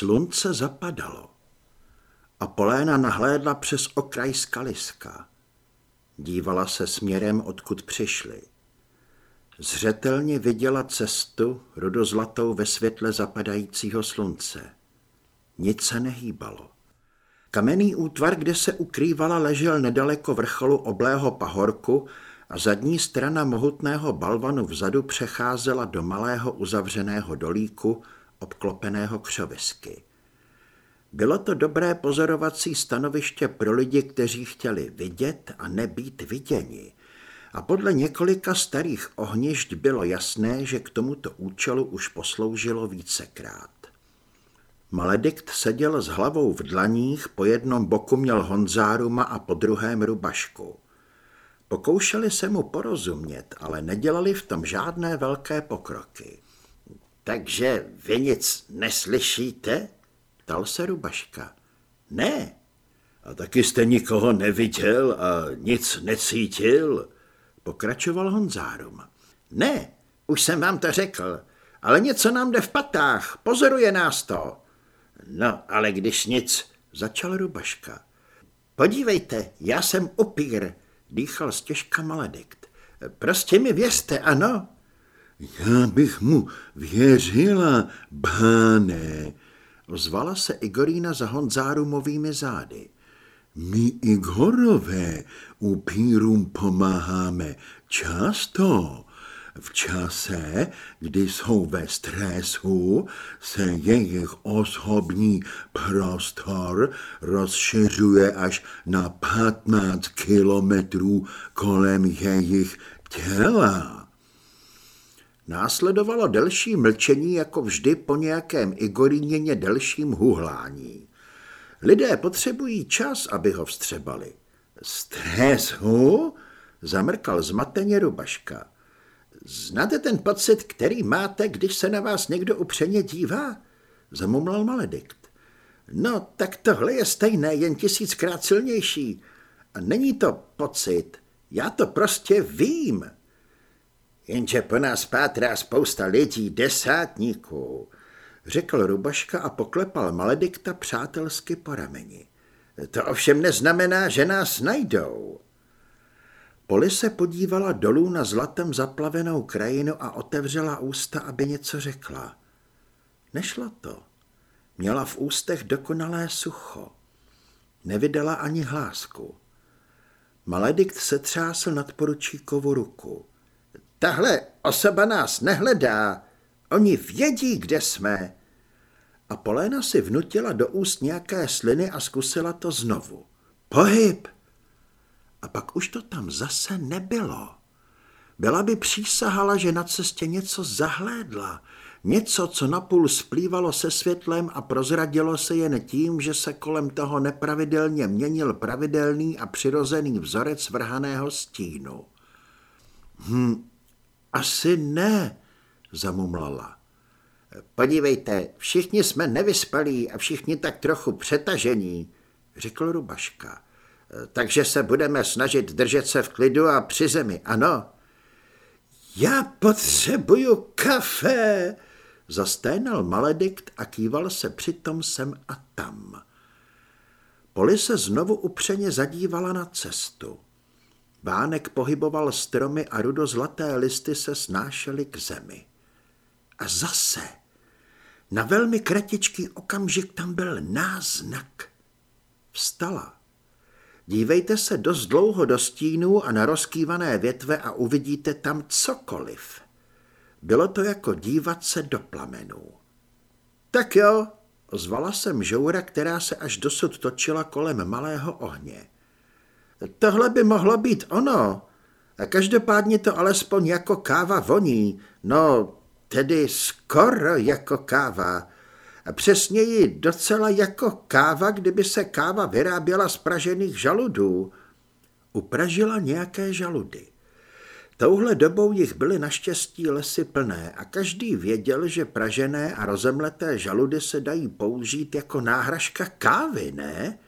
Slunce zapadalo a Poléna nahlédla přes okraj skaliska. Dívala se směrem, odkud přišli. Zřetelně viděla cestu rudozlatou ve světle zapadajícího slunce. Nic se nehýbalo. Kamenný útvar, kde se ukrývala, ležel nedaleko vrcholu oblého pahorku a zadní strana mohutného balvanu vzadu přecházela do malého uzavřeného dolíku, obklopeného křovisky. Bylo to dobré pozorovací stanoviště pro lidi, kteří chtěli vidět a nebýt viděni. A podle několika starých ohnišť bylo jasné, že k tomuto účelu už posloužilo vícekrát. Maledikt seděl s hlavou v dlaních, po jednom boku měl Honzáruma a po druhém Rubašku. Pokoušeli se mu porozumět, ale nedělali v tom žádné velké pokroky. Takže vy nic neslyšíte? Ptal se Rubaška. Ne. A taky jste nikoho neviděl a nic necítil? Pokračoval Honzárum. Ne, už jsem vám to řekl, ale něco nám jde v patách, pozoruje nás to. No, ale když nic, začal Rubaška. Podívejte, já jsem upír, dýchal stěžka maledikt. Prostě mi věřte, ano? Já bych mu věřila, báne, ozvala se Igorína za Honzárumovými zády. My Igorové upírům pomáháme často. V čase, kdy jsou ve stresu, se jejich osobní prostor rozšiřuje až na 15 kilometrů kolem jejich těla. Následovalo delší mlčení, jako vždy po nějakém Igoríněně delším huhlání. Lidé potřebují čas, aby ho vstřebali. Stresu? Zamrkal zmateně Rubaška. Znáte ten pocit, který máte, když se na vás někdo upřeně dívá? Zamumlal Maledikt. No, tak tohle je stejné, jen tisíckrát silnější. A není to pocit, já to prostě vím. Jenže po nás pátrá spousta lidí, desátníků, řekl Rubaška a poklepal Maledikta přátelsky po rameni. To ovšem neznamená, že nás najdou. Poli se podívala dolů na zlatem zaplavenou krajinu a otevřela ústa, aby něco řekla. Nešlo to. Měla v ústech dokonalé sucho. Nevydala ani hlásku. Maledikt se třásl nad poručíkovu ruku. Tahle osoba nás nehledá. Oni vědí, kde jsme. A Poléna si vnutila do úst nějaké sliny a zkusila to znovu. Pohyb! A pak už to tam zase nebylo. Byla by přísahala, že na cestě něco zahlédla, něco, co napůl splývalo se světlem a prozradilo se jen tím, že se kolem toho nepravidelně měnil pravidelný a přirozený vzorec vrhaného stínu. Hm, asi ne, zamumlala. Podívejte, všichni jsme nevyspalí a všichni tak trochu přetažení, řekl Rubaška. Takže se budeme snažit držet se v klidu a při zemi, ano? Já potřebuju kafe, zasténal Maledikt a kýval se přitom sem a tam. Poli se znovu upřeně zadívala na cestu. Vánek pohyboval stromy a rudozlaté listy se snášely k zemi. A zase, na velmi kratičký okamžik tam byl náznak. Vstala. Dívejte se dost dlouho do stínu a na rozkývané větve a uvidíte tam cokoliv. Bylo to jako dívat se do plamenů. Tak jo, ozvala jsem žoura, která se až dosud točila kolem malého ohně. Tohle by mohlo být ono. Každopádně to alespoň jako káva voní. No, tedy skoro jako káva. Přesněji docela jako káva, kdyby se káva vyráběla z pražených žaludů. Upražila nějaké žaludy. Touhle dobou jich byly naštěstí lesy plné a každý věděl, že pražené a rozemleté žaludy se dají použít jako náhražka kávy, ne?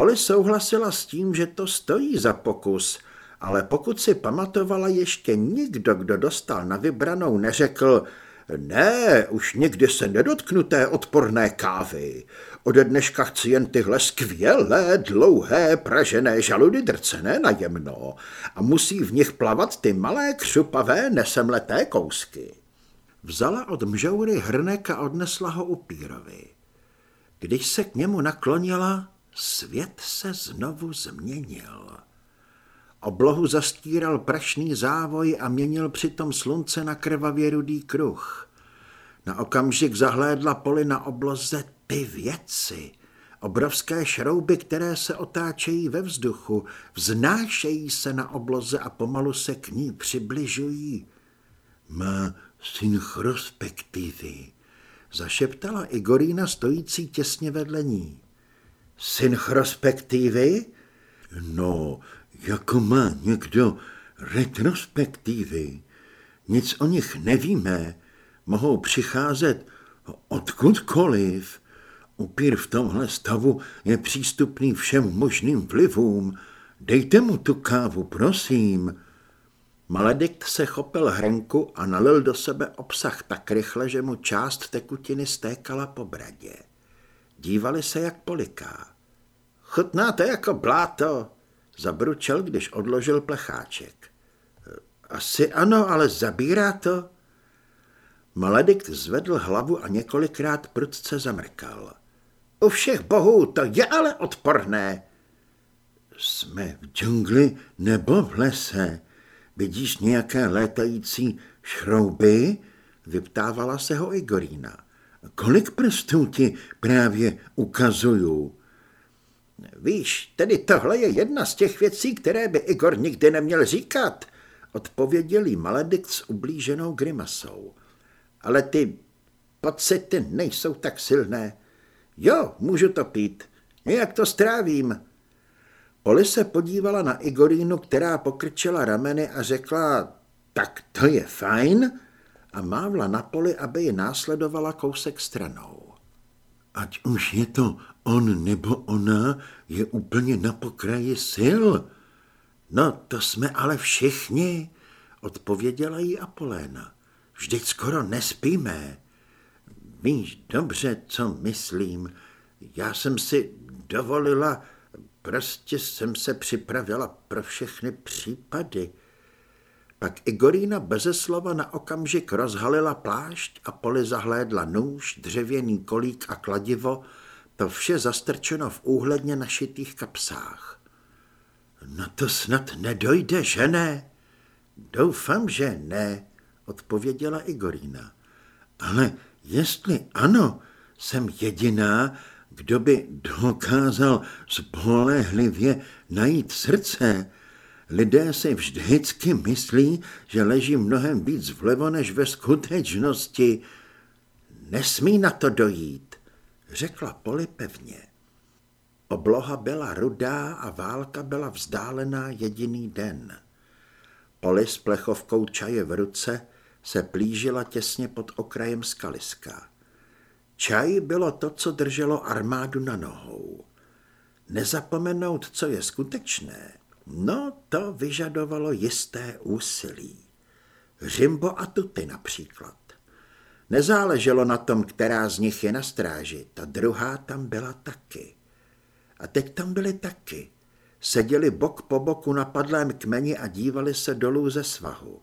Poli souhlasila s tím, že to stojí za pokus, ale pokud si pamatovala ještě nikdo, kdo dostal na vybranou, neřekl, Ne, už nikdy se nedotknu té odporné kávy. Ode dneška chci jen tyhle skvělé, dlouhé, pražené žaludy drcené na jemno a musí v nich plavat ty malé křupavé nesemleté kousky. Vzala od mžoury hrnek a odnesla ho upírovi. Když se k němu naklonila, svět se znovu změnil. Oblohu zastíral prašný závoj a měnil přitom slunce na krvavě rudý kruh. Na okamžik zahlédla poli na obloze ty věci, obrovské šrouby, které se otáčejí ve vzduchu, vznášejí se na obloze a pomalu se k ní přibližují. Má synchrospektivy, zašeptala Igorína stojící těsně vedle ní. Synchrospektivy? No, jako má někdo retrospektivy. Nic o nich nevíme. Mohou přicházet odkudkoliv. Upír v tomhle stavu je přístupný všem možným vlivům. Dejte mu tu kávu, prosím. Maledikt se chopil hrnku a nalil do sebe obsah tak rychle, že mu část tekutiny stékala po bradě. Dívali se, jak poliká. Chutnáte jako bláto, zabručel, když odložil plecháček. Asi ano, ale zabírá to. Maledikt zvedl hlavu a několikrát prudce zamrkal. U všech bohů to je ale odporné. Jsme v džungli nebo v lese? Vidíš nějaké létající šrouby? Vyptávala se ho Igorína. Kolik prstů ti právě ukazuju? Víš, tedy tohle je jedna z těch věcí, které by Igor nikdy neměl říkat, odpověděl jí Maledikt s ublíženou grimasou. Ale ty pocity nejsou tak silné. Jo, můžu to pít. Nějak to strávím. Poli se podívala na Igorínu, která pokrčila rameny a řekla, tak to je fajn, a mávla na poli, aby ji následovala kousek stranou. Ať už je to on nebo ona, je úplně na pokraji sil. No, to jsme ale všichni, odpověděla jí Apoléna. Vždyť skoro nespíme. Víš dobře, co myslím. Já jsem si dovolila, prostě jsem se připravila pro všechny případy. Pak Igorína beze slova na okamžik rozhalila plášť a poli zahlédla nůž, dřevěný kolík a kladivo, to vše zastrčeno v úhledně našitých kapsách. No to snad nedojde, že ne? Doufám, že ne, odpověděla Igorína. Ale jestli ano, jsem jediná, kdo by dokázal spolehlivě najít srdce, Lidé si vždycky myslí, že leží mnohem víc vlevo než ve skutečnosti. Nesmí na to dojít, řekla Poli pevně. Obloha byla rudá a válka byla vzdálená jediný den. Poli s plechovkou čaje v ruce se plížila těsně pod okrajem skaliska. Čaj bylo to, co drželo armádu na nohou. Nezapomenout, co je skutečné, No, to vyžadovalo jisté úsilí. Řimbo a Tuty například. Nezáleželo na tom, která z nich je na stráži, ta druhá tam byla taky. A teď tam byli taky. Seděli bok po boku na padlém kmeni a dívali se dolů ze svahu.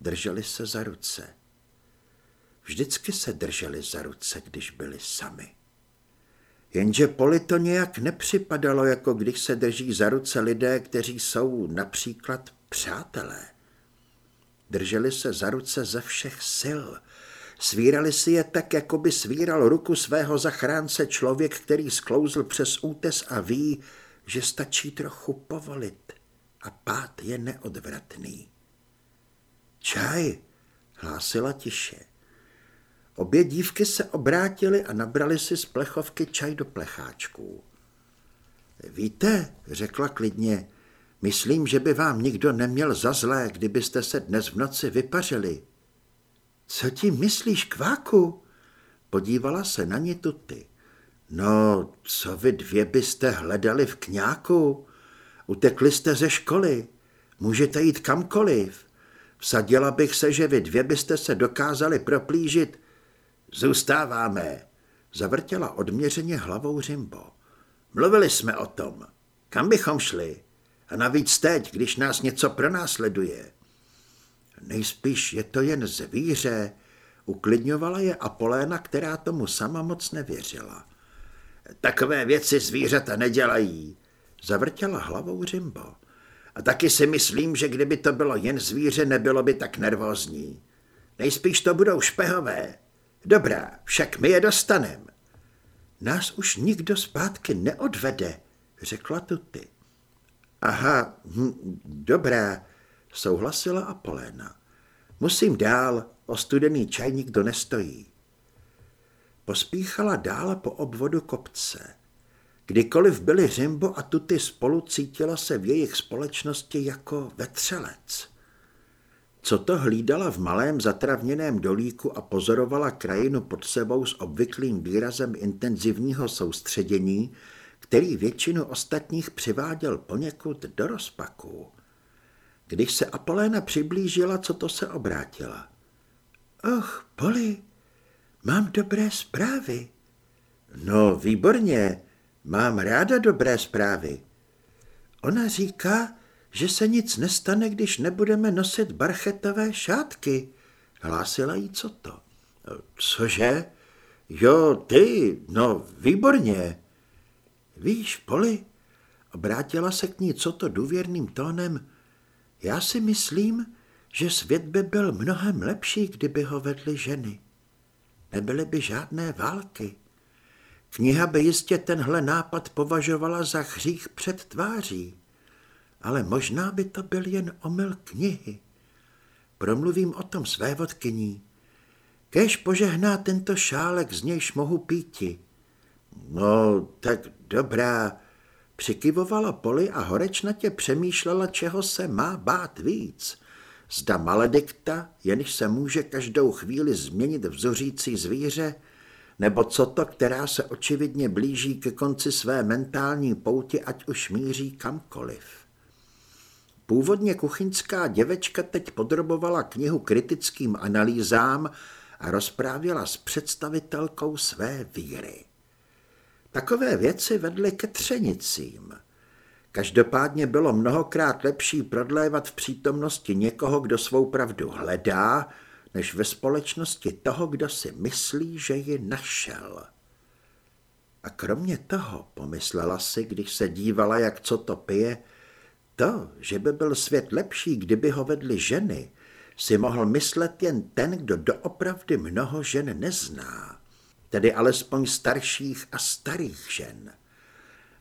Drželi se za ruce. Vždycky se drželi za ruce, když byli sami. Jenže Poli to nějak nepřipadalo, jako když se drží za ruce lidé, kteří jsou například přátelé. Drželi se za ruce ze všech sil. Svírali si je tak, jako by svíral ruku svého zachránce člověk, který sklouzl přes útes a ví, že stačí trochu povolit a pád je neodvratný. Čaj, hlásila tiše. Obě dívky se obrátily a nabrali si z plechovky čaj do plecháčků. Víte, řekla klidně, myslím, že by vám nikdo neměl za zlé, kdybyste se dnes v noci vypařili. Co ti myslíš, kváku? Podívala se na ně tuty. No, co vy dvě byste hledali v kňáku? Utekli jste ze školy. Můžete jít kamkoliv. Vsadila bych se, že vy dvě byste se dokázali proplížit. Zůstáváme, zavrtěla odměřeně hlavou Rimbo. Mluvili jsme o tom. Kam bychom šli? A navíc teď, když nás něco pronásleduje. Nejspíš je to jen zvíře, uklidňovala je Apoléna, která tomu sama moc nevěřila. Takové věci zvířata nedělají, zavrtěla hlavou Rimbo. A taky si myslím, že kdyby to bylo jen zvíře, nebylo by tak nervózní. Nejspíš to budou špehové. Dobrá, však my je dostanem. Nás už nikdo zpátky neodvede, řekla Tuty. Aha, hm, dobrá, souhlasila Apoléna. Musím dál, o studený čaj nikdo nestojí. Pospíchala dál po obvodu kopce. Kdykoliv byli Řimbo a Tuty spolu, cítila se v jejich společnosti jako vetřelec. Co to hlídala v malém zatravněném dolíku a pozorovala krajinu pod sebou s obvyklým výrazem intenzivního soustředění, který většinu ostatních přiváděl poněkud do rozpaku. Když se Apoléna přiblížila, co to se obrátila. Och, Poli, mám dobré zprávy. No, výborně, mám ráda dobré zprávy. Ona říká, že se nic nestane, když nebudeme nosit barchetové šátky. Hlásila jí co to. Cože? Jo, ty, no, výborně. Víš, Poli, obrátila se k ní co to důvěrným tónem, já si myslím, že svět by byl mnohem lepší, kdyby ho vedly ženy. Nebyly by žádné války. Kniha by jistě tenhle nápad považovala za hřích před tváří, ale možná by to byl jen omyl knihy. Promluvím o tom své vodkyní. Kež požehná tento šálek, z nějž mohu píti. No, tak dobrá, Přikyvovala poli a horečnatě přemýšlela, čeho se má bát víc. Zda maledikta, jenž se může každou chvíli změnit v zuřící zvíře, nebo co to, která se očividně blíží ke konci své mentální pouti, ať už míří kamkoliv. Původně kuchyňská děvečka teď podrobovala knihu kritickým analýzám a rozprávěla s představitelkou své víry. Takové věci vedly ke třenicím. Každopádně bylo mnohokrát lepší prodlévat v přítomnosti někoho, kdo svou pravdu hledá, než ve společnosti toho, kdo si myslí, že ji našel. A kromě toho, pomyslela si, když se dívala, jak co to pije, to, že by byl svět lepší, kdyby ho vedly ženy, si mohl myslet jen ten, kdo doopravdy mnoho žen nezná tedy alespoň starších a starých žen.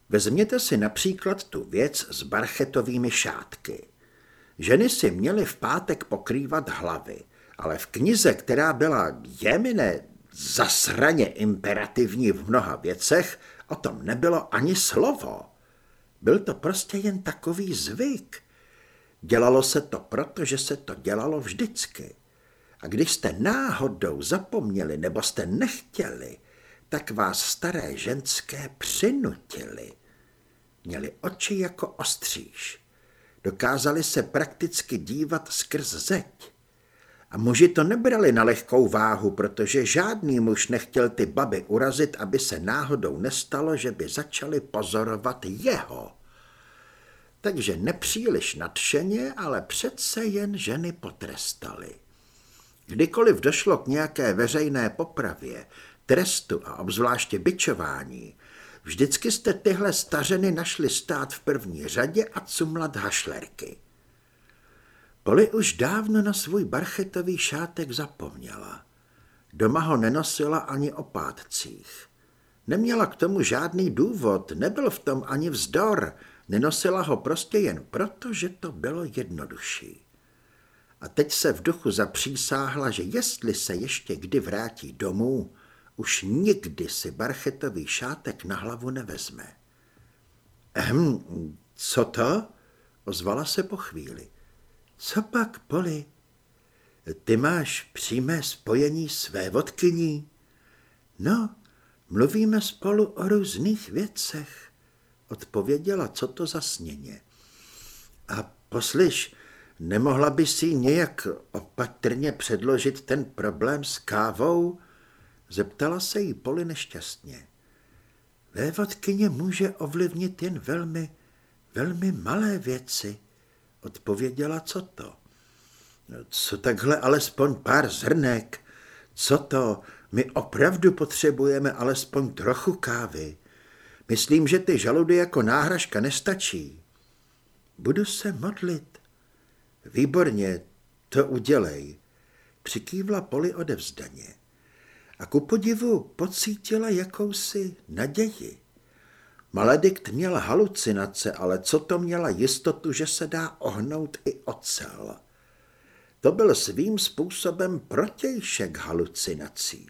Vezměte si například tu věc s barchetovými šátky. Ženy si měly v pátek pokrývat hlavy, ale v knize, která byla jemine zasraně imperativní v mnoha věcech, o tom nebylo ani slovo. Byl to prostě jen takový zvyk. Dělalo se to proto, že se to dělalo vždycky. A když jste náhodou zapomněli nebo jste nechtěli, tak vás staré ženské přinutili. Měli oči jako ostříž. Dokázali se prakticky dívat skrz zeď. A muži to nebrali na lehkou váhu, protože žádný muž nechtěl ty baby urazit, aby se náhodou nestalo, že by začali pozorovat jeho. Takže nepříliš nadšeně, ale přece jen ženy potrestali. Kdykoliv došlo k nějaké veřejné popravě, trestu a obzvláště byčování, vždycky jste tyhle stařeny našli stát v první řadě a cumlat hašlerky. Poli už dávno na svůj barchetový šátek zapomněla. Doma ho nenosila ani o pátcích. Neměla k tomu žádný důvod, nebyl v tom ani vzdor, nenosila ho prostě jen proto, že to bylo jednodušší a teď se v duchu zapřísáhla, že jestli se ještě kdy vrátí domů, už nikdy si barchetový šátek na hlavu nevezme. Ehm, co to? Ozvala se po chvíli. Co pak, Poli? Ty máš přímé spojení své vodkyní? No, mluvíme spolu o různých věcech, odpověděla, co to za sněně. A poslyš, Nemohla by si nějak opatrně předložit ten problém s kávou? Zeptala se jí Poli nešťastně. Vévodkyně může ovlivnit jen velmi, velmi malé věci, odpověděla co to. Co takhle alespoň pár zrnek? Co to? My opravdu potřebujeme alespoň trochu kávy. Myslím, že ty žaludy jako náhražka nestačí. Budu se modlit. Výborně, to udělej. Přikývla Poli odevzdaně. A ku podivu pocítila jakousi naději. Maledikt měl halucinace, ale co to měla jistotu, že se dá ohnout i ocel. To byl svým způsobem protějšek halucinací.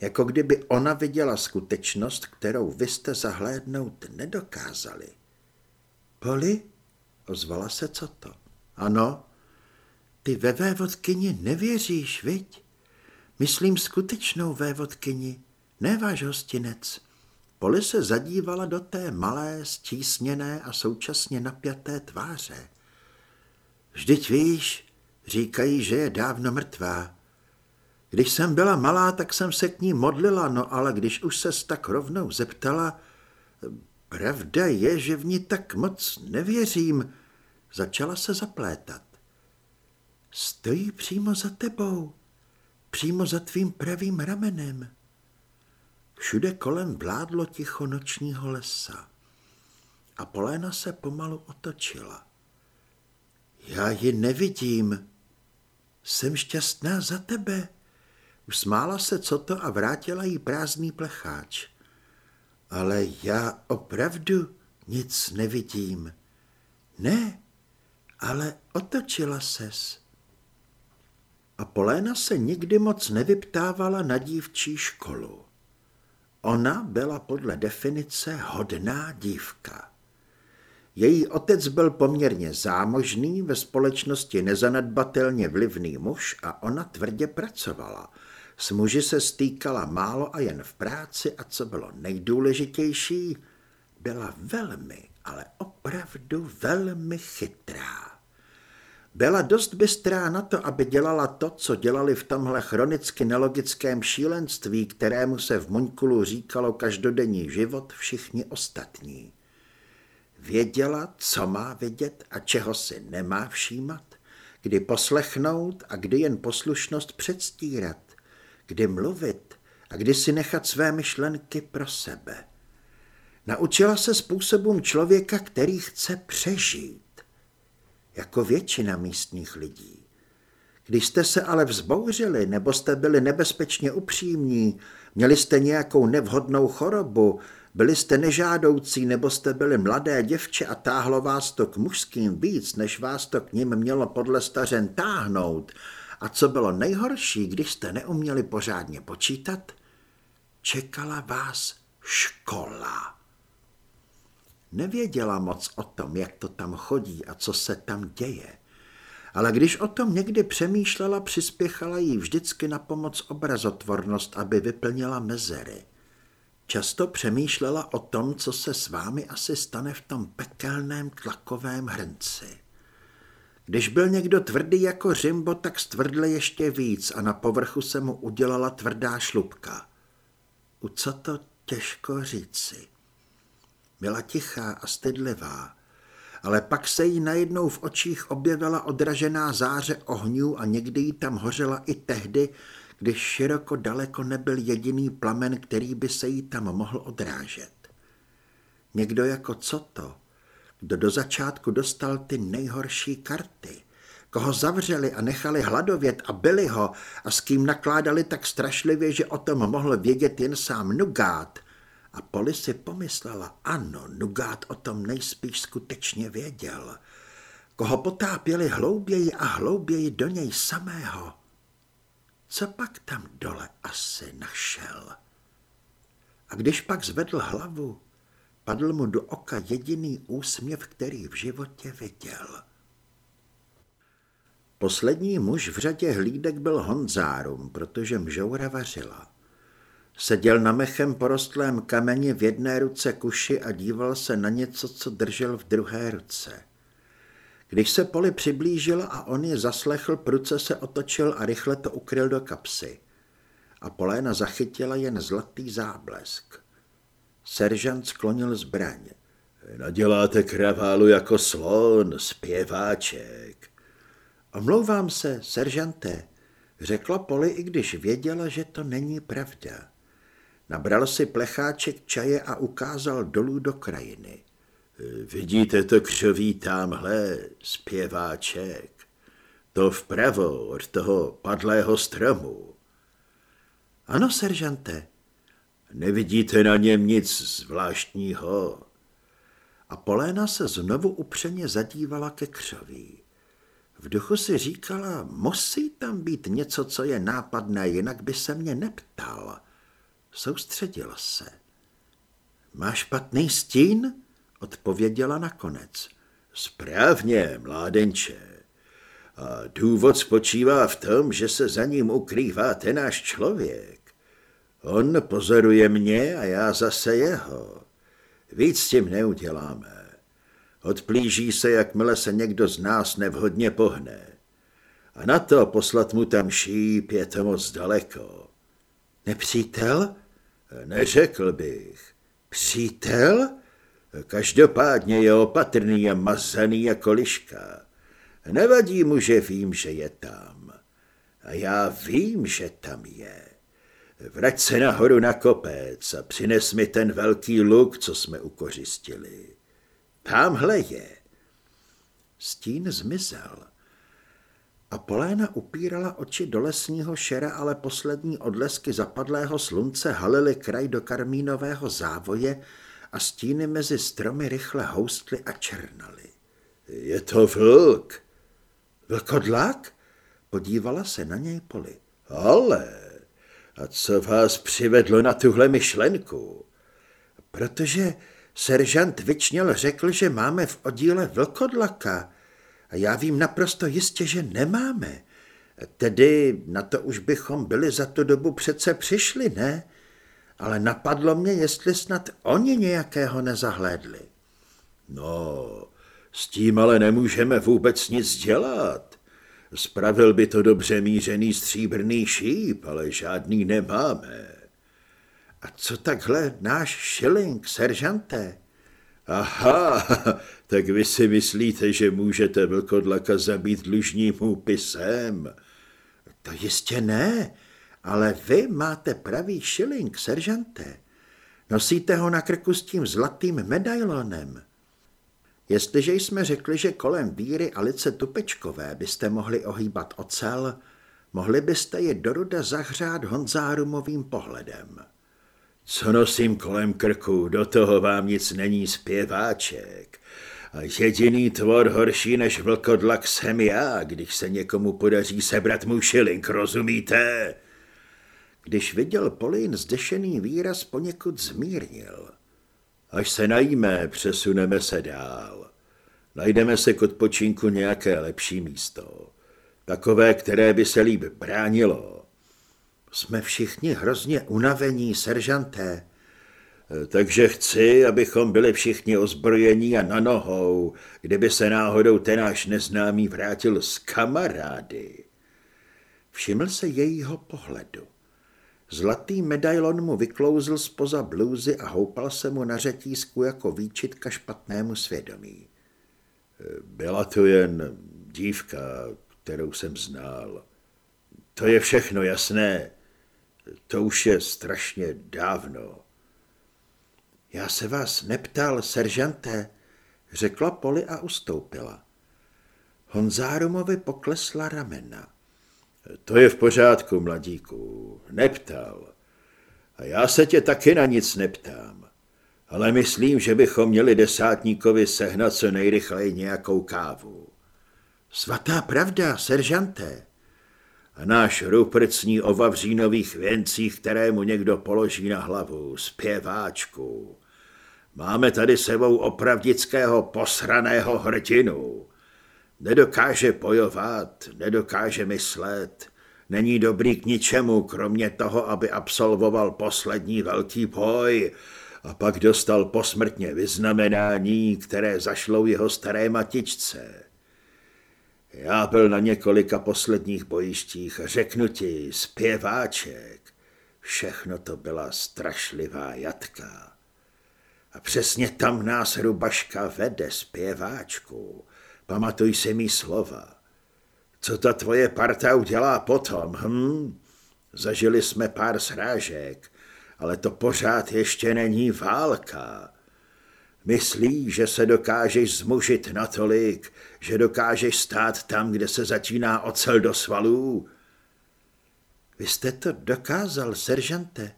Jako kdyby ona viděla skutečnost, kterou vy jste zahlédnout nedokázali. Poli? Ozvala se co to? Ano. Ty ve vévodkyni nevěříš, viď? Myslím skutečnou vévodkyni, ne váš hostinec. Poli se zadívala do té malé, stísněné a současně napjaté tváře. Vždyť víš, říkají, že je dávno mrtvá. Když jsem byla malá, tak jsem se k ní modlila, no ale když už se tak rovnou zeptala, pravda je, že v ní tak moc nevěřím, začala se zaplétat. Stojí přímo za tebou, přímo za tvým pravým ramenem. Všude kolem vládlo ticho nočního lesa. A Poléna se pomalu otočila. Já ji nevidím. Jsem šťastná za tebe. Usmála se co to a vrátila jí prázdný plecháč. Ale já opravdu nic nevidím. Ne, ale otočila ses. A Poléna se nikdy moc nevyptávala na dívčí školu. Ona byla podle definice hodná dívka. Její otec byl poměrně zámožný, ve společnosti nezanedbatelně vlivný muž a ona tvrdě pracovala. S muži se stýkala málo a jen v práci a co bylo nejdůležitější, byla velmi, ale opravdu velmi chytrá. Byla dost bystrá na to, aby dělala to, co dělali v tomhle chronicky nelogickém šílenství, kterému se v Muňkulu říkalo každodenní život všichni ostatní. Věděla, co má vidět a čeho si nemá všímat, kdy poslechnout a kdy jen poslušnost předstírat, kdy mluvit a kdy si nechat své myšlenky pro sebe. Naučila se způsobům člověka, který chce přežít jako většina místních lidí. Když jste se ale vzbouřili, nebo jste byli nebezpečně upřímní, měli jste nějakou nevhodnou chorobu, byli jste nežádoucí, nebo jste byli mladé děvče a táhlo vás to k mužským víc, než vás to k ním mělo podle stařen táhnout, a co bylo nejhorší, když jste neuměli pořádně počítat, čekala vás škola. Nevěděla moc o tom, jak to tam chodí a co se tam děje. Ale když o tom někdy přemýšlela, přispěchala jí vždycky na pomoc obrazotvornost, aby vyplnila mezery. Často přemýšlela o tom, co se s vámi asi stane v tom pekelném tlakovém hrnci. Když byl někdo tvrdý jako Řimbo, tak stvrdl ještě víc a na povrchu se mu udělala tvrdá šlubka. U co to těžko říci. Byla tichá a stydlivá, ale pak se jí najednou v očích objevila odražená záře ohňů a někdy jí tam hořela i tehdy, když široko daleko nebyl jediný plamen, který by se jí tam mohl odrážet. Někdo jako co to, kdo do začátku dostal ty nejhorší karty, koho zavřeli a nechali hladovět a byli ho a s kým nakládali tak strašlivě, že o tom mohl vědět jen sám Nugát, a Poli si pomyslela, ano, Nugát o tom nejspíš skutečně věděl. Koho potápěli hlouběji a hlouběji do něj samého. Co pak tam dole asi našel? A když pak zvedl hlavu, padl mu do oka jediný úsměv, který v životě viděl. Poslední muž v řadě hlídek byl Honzárum, protože mžoura vařila. Seděl na mechem porostlém kameni v jedné ruce kuši a díval se na něco, co držel v druhé ruce. Když se Poli přiblížila a on ji zaslechl, pruce se otočil a rychle to ukryl do kapsy. A Poléna zachytila jen zlatý záblesk. Seržant sklonil zbraň. Naděláte kraválu jako slon, zpěváček. Omlouvám se, seržante, řekla Poli, i když věděla, že to není pravda. Nabral si plecháček čaje a ukázal dolů do krajiny. Vidíte to křoví tamhle, zpěváček? To vpravo od toho padlého stromu. Ano, seržante. Nevidíte na něm nic zvláštního? A Poléna se znovu upřeně zadívala ke křoví. V duchu si říkala, musí tam být něco, co je nápadné, jinak by se mě neptal. Soustředila se. Má špatný stín? Odpověděla nakonec. Správně, mládenče. A důvod spočívá v tom, že se za ním ukrývá ten náš člověk. On pozoruje mě a já zase jeho. Víc s tím neuděláme. Odplíží se, jakmile se někdo z nás nevhodně pohne. A na to poslat mu tam šíp je to moc daleko. Nepřítel? Neřekl bych. Přítel? Každopádně je opatrný a mazaný jako liška. Nevadí mu, že vím, že je tam. A já vím, že tam je. Vrať se nahoru na kopec a přines mi ten velký luk, co jsme ukořistili. Tamhle je. Stín zmizel. A Poléna upírala oči do lesního šera, ale poslední odlesky zapadlého slunce halily kraj do karmínového závoje a stíny mezi stromy rychle houstly a černaly. Je to vlk. Vlkodlak? Podívala se na něj Poli. Ale, a co vás přivedlo na tuhle myšlenku? Protože seržant Vyčněl řekl, že máme v oddíle vlkodlaka a já vím naprosto jistě, že nemáme. Tedy na to už bychom byli za tu dobu přece přišli, ne? ale napadlo mě, jestli snad oni nějakého nezahlédli. No, s tím ale nemůžeme vůbec nic dělat. Spravil by to dobře mířený stříbrný šíp, ale žádný nemáme. A co takhle náš šiling, seržante? Aha, tak vy si myslíte, že můžete vlkodlaka zabít dlužním úpisem? To jistě ne, ale vy máte pravý šiling, seržante. Nosíte ho na krku s tím zlatým medailonem. Jestliže jsme řekli, že kolem víry Alice Tupečkové byste mohli ohýbat ocel, mohli byste je do ruda zahřát Honzárumovým pohledem. Co nosím kolem krku, do toho vám nic není zpěváček. A jediný tvor horší než vlkodlak jsem já, když se někomu podaří sebrat mu šilink, rozumíte? Když viděl Polín zdešený výraz, poněkud zmírnil. Až se najíme, přesuneme se dál. Najdeme se k odpočinku nějaké lepší místo. Takové, které by se líp bránilo. Jsme všichni hrozně unavení, seržanté. Takže chci, abychom byli všichni ozbrojení a na nohou, kdyby se náhodou ten náš neznámý vrátil z kamarády. Všiml se jejího pohledu. Zlatý medailon mu vyklouzl spoza blůzy a houpal se mu na řetízku jako výčitka špatnému svědomí. Byla to jen dívka, kterou jsem znal. To je všechno jasné. To už je strašně dávno. Já se vás neptal, seržante, řekla Poli a ustoupila. Honzárumovi poklesla ramena. To je v pořádku, mladíku, neptal. A já se tě taky na nic neptám. Ale myslím, že bychom měli desátníkovi sehnat co nejrychleji nějakou kávu. Svatá pravda, seržante. A náš Rupert sní o vavřínových věncích, které mu někdo položí na hlavu, zpěváčku. Máme tady sebou opravdického posraného hrdinu. Nedokáže bojovat, nedokáže myslet, není dobrý k ničemu, kromě toho, aby absolvoval poslední velký boj a pak dostal posmrtně vyznamenání, které zašlou jeho staré matičce. Já byl na několika posledních bojištích řeknu ti, zpěváček, všechno to byla strašlivá jatka. A přesně tam nás Rubaška vede, zpěváčku. Pamatuj si mi slova. Co ta tvoje parta udělá potom, hm? Zažili jsme pár srážek, ale to pořád ještě není válka. Myslíš, že se dokážeš zmužit natolik, že dokážeš stát tam, kde se začíná ocel do svalů? Vy jste to dokázal, seržante.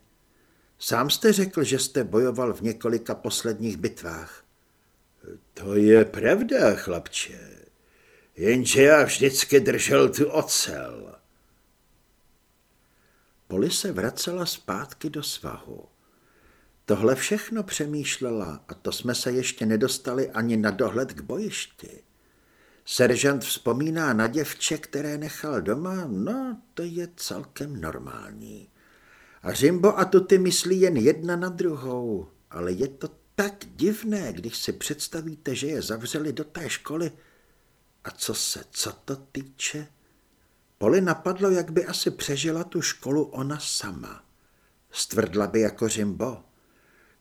Sám jste řekl, že jste bojoval v několika posledních bitvách. To je pravda, chlapče. Jenže já vždycky držel tu ocel. Poli se vracela zpátky do svahu. Tohle všechno přemýšlela a to jsme se ještě nedostali ani na dohled k bojišti. Seržant vzpomíná na děvče, které nechal doma, no to je celkem normální. A Řimbo a Tuty myslí jen jedna na druhou, ale je to tak divné, když si představíte, že je zavřeli do té školy. A co se co to týče? Poli napadlo, jak by asi přežila tu školu ona sama. Stvrdla by jako Řimbo.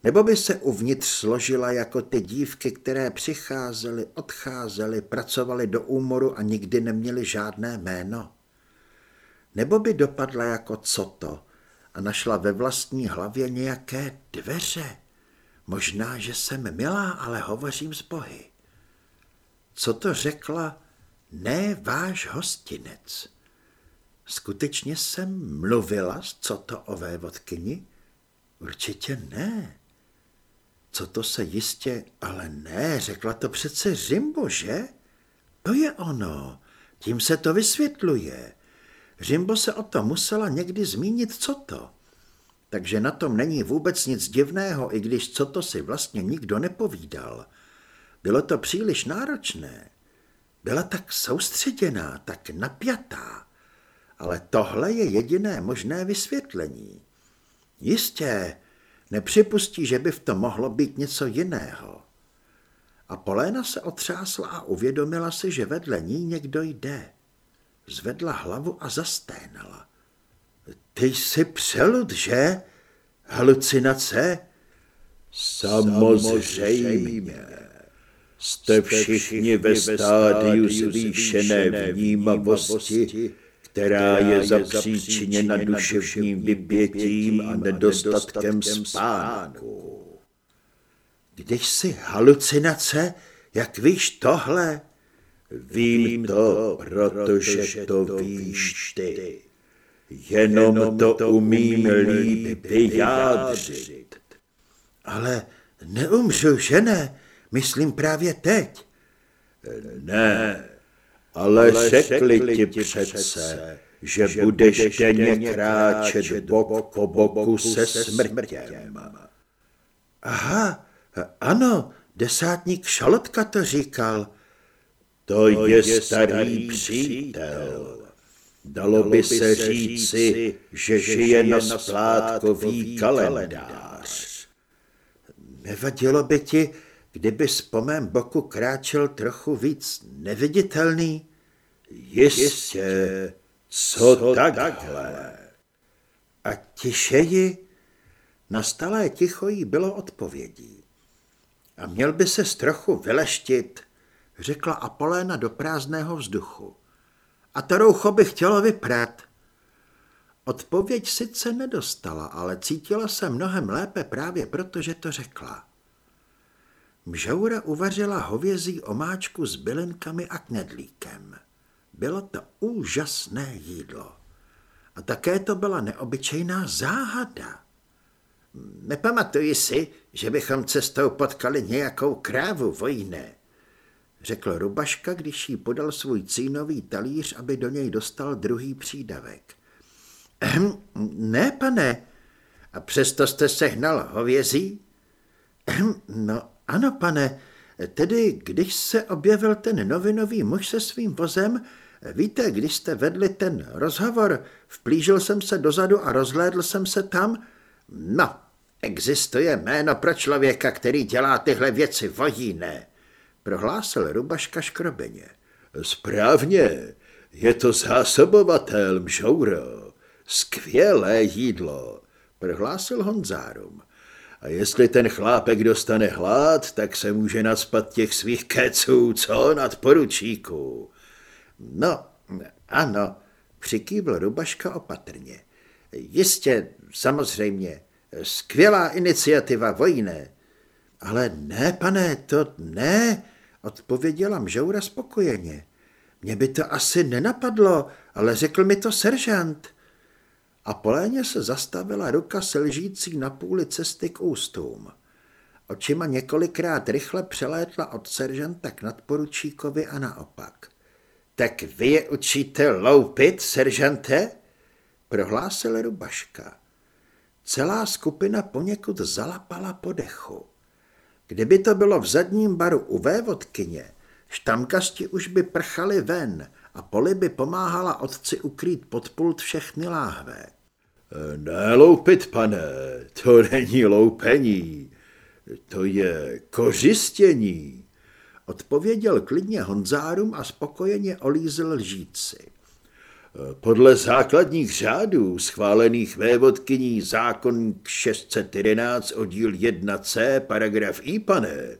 Nebo by se uvnitř složila jako ty dívky, které přicházely, odcházely, pracovaly do úmoru a nikdy neměly žádné jméno. Nebo by dopadla jako co to a našla ve vlastní hlavě nějaké dveře. Možná, že jsem milá, ale hovořím s bohy. Co to řekla? Ne váš hostinec. Skutečně jsem mluvila s co to o vévodkyni? Určitě ne. Co to se jistě, ale ne, řekla to přece Řimbo, že? To je ono, tím se to vysvětluje. Řimbo se o to musela někdy zmínit, co to. Takže na tom není vůbec nic divného, i když co to si vlastně nikdo nepovídal. Bylo to příliš náročné. Byla tak soustředěná, tak napjatá. Ale tohle je jediné možné vysvětlení. Jistě, nepřipustí, že by v tom mohlo být něco jiného. A Poléna se otřásla a uvědomila si, že vedle ní někdo jde. Zvedla hlavu a zasténala. Ty jsi přelud, že? Halucinace? Samozřejmě. Jste všichni ve stádiu zvýšené vnímavosti, která je zapříčiněna duševním vypětím a nedostatkem spánku. Když si halucinace, jak víš tohle? Vím to, protože to víš ty. Jenom to umím líp vyjádřit. Ale neumřu, že ne? Myslím právě teď. Ne, ale, ale řekli ti přece, že, že budeš denně kráčet bok po boku se smrtěm. Aha, ano, desátník Šalotka to říkal. To je starý přítel. Dalo by se říci, že žije na splátkový kalendář. Nevadilo by ti, kdyby po mém boku kráčel trochu víc neviditelný? Jistě, co takhle? A tišeji? Nastalé ticho jí bylo odpovědí. A měl by se trochu vyleštit, řekla Apoléna do prázdného vzduchu. A to roucho by chtělo vyprat. Odpověď sice nedostala, ale cítila se mnohem lépe právě proto, že to řekla. Mžoura uvařila hovězí omáčku s bylinkami a knedlíkem. Bylo to úžasné jídlo. A také to byla neobyčejná záhada. Nepamatuji si, že bychom cestou potkali nějakou krávu vojné, řekl Rubaška, když jí podal svůj cínový talíř, aby do něj dostal druhý přídavek. Ehm, ne, pane, a přesto jste sehnal hovězí? Ehm, no, ano, pane, tedy když se objevil ten novinový muž se svým vozem, víte, když jste vedli ten rozhovor, vplížil jsem se dozadu a rozhlédl jsem se tam. No, existuje jméno pro člověka, který dělá tyhle věci vojíné, prohlásil Rubaška škrobeně. Správně, je to zásobovatel, mžouro. Skvělé jídlo, prohlásil Honzárum. A jestli ten chlápek dostane hlad, tak se může naspat těch svých keců, co, nad poručíku. No, ano, přikývl Rubaška opatrně. Jistě, samozřejmě, skvělá iniciativa vojné. Ale ne, pane, to ne, odpověděla mžoura spokojeně. Mě by to asi nenapadlo, ale řekl mi to seržant. A poléně se zastavila ruka selžící na půli cesty k ústům. Očima několikrát rychle přelétla od seržanta k nadporučíkovi a naopak. Tak vy je učíte loupit, seržante? Prohlásil Rubaška. Celá skupina poněkud zalapala po dechu. Kdyby to bylo v zadním baru u vévodkyně, štamkasti už by prchali ven a Poli by pomáhala otci ukrýt pod pult všechny láhve. Ne loupit, pane, to není loupení, to je kořistění, odpověděl klidně Honzárum a spokojeně olízl lžíci. Podle základních řádů schválených vévodkyní zákon 611 oddíl 1c paragraf I, pane,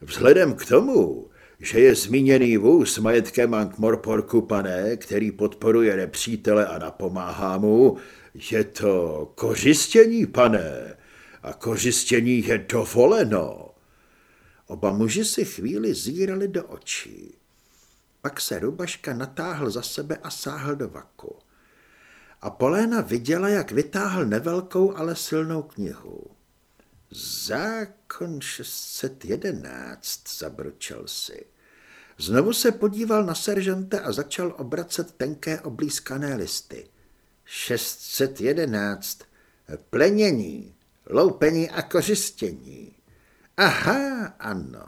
vzhledem k tomu, že je zmíněný vůz majetkem Ankh-Morporku, pane, který podporuje nepřítele a napomáhá mu, je to kořistění, pane, a kořistění je dovoleno. Oba muži si chvíli zírali do očí. Pak se Rubaška natáhl za sebe a sáhl do vaku. A Poléna viděla, jak vytáhl nevelkou, ale silnou knihu. Zákon 611, zabručel si. Znovu se podíval na seržanta a začal obracet tenké oblízkané listy. 611. Plenění, loupení a kořistění. Aha, ano.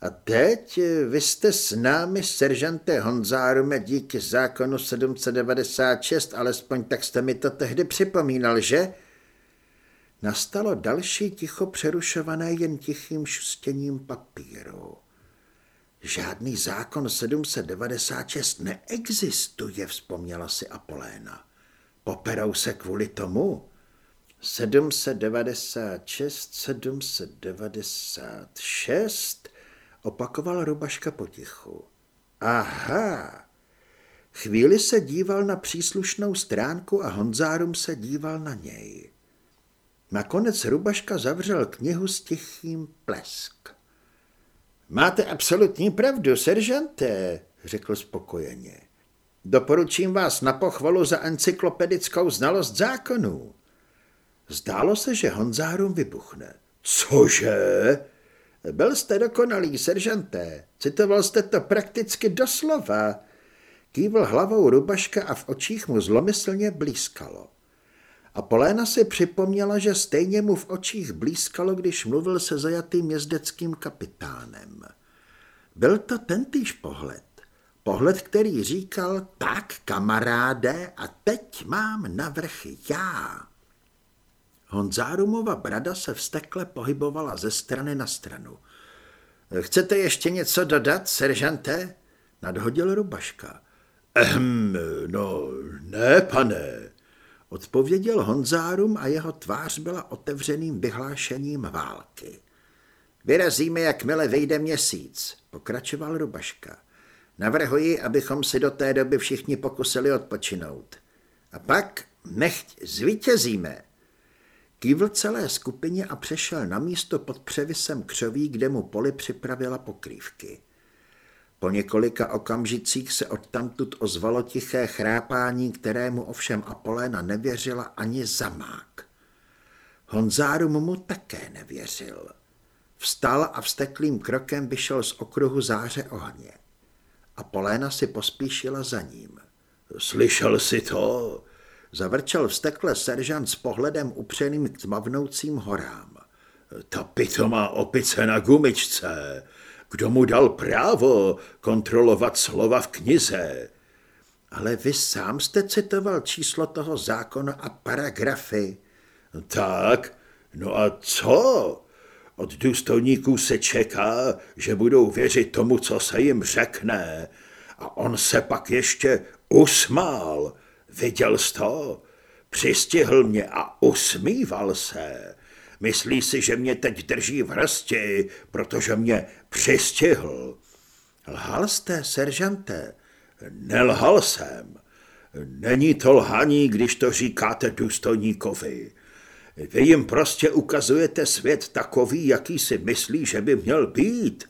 A teď vy jste s námi, seržante Honzárume, díky zákonu 796, alespoň tak jste mi to tehdy připomínal, že? Nastalo další ticho přerušované jen tichým šustěním papíru. Žádný zákon 796 neexistuje, vzpomněla si Apoléna. Poperou se kvůli tomu? 796, 796, opakoval Rubaška potichu. Aha, chvíli se díval na příslušnou stránku a Honzárum se díval na něj. Nakonec Rubaška zavřel knihu s tichým plesk. Máte absolutní pravdu, seržante, řekl spokojeně. Doporučím vás na pochvalu za encyklopedickou znalost zákonů. Zdálo se, že Honzárum vybuchne. Cože? Byl jste dokonalý, seržanté. Citoval jste to prakticky doslova. Kývl hlavou Rubaška a v očích mu zlomyslně blízkalo. A Poléna si připomněla, že stejně mu v očích blízkalo, když mluvil se zajatým jezdeckým kapitánem. Byl to tentýž pohled. Pohled, který říkal, tak kamaráde, a teď mám navrch já. Honzárumova brada se vstekle pohybovala ze strany na stranu. Chcete ještě něco dodat, seržante? Nadhodil Rubaška. Ehm, no ne, pane, odpověděl Honzárum a jeho tvář byla otevřeným vyhlášením války. Vyrazíme, jakmile vyjde měsíc, pokračoval Rubaška. Navrhuji, abychom si do té doby všichni pokusili odpočinout. A pak nechť zvítězíme. Kývl celé skupině a přešel na místo pod převisem křoví, kde mu poli připravila pokrývky. Po několika okamžicích se odtamtud ozvalo tiché chrápání, kterému ovšem Apoléna nevěřila ani zamák. Honzárum mu také nevěřil. Vstal a vsteklým krokem vyšel z okruhu záře ohně. Apoléna si pospíšila za ním. Slyšel si to? Zavrčel vstekle seržant s pohledem upřeným k tmavnoucím horám. Ta pitomá opice na gumičce. Kdo mu dal právo kontrolovat slova v knize? Ale vy sám jste citoval číslo toho zákona a paragrafy. Tak, no a co? Od důstojníků se čeká, že budou věřit tomu, co se jim řekne. A on se pak ještě usmál. Viděl jsi to? Přistihl mě a usmíval se. Myslí si, že mě teď drží v hrsti, protože mě přistihl. Lhal jste, seržante? Nelhal jsem. Není to lhaní, když to říkáte důstojníkovi. Vy jim prostě ukazujete svět takový, jaký si myslí, že by měl být.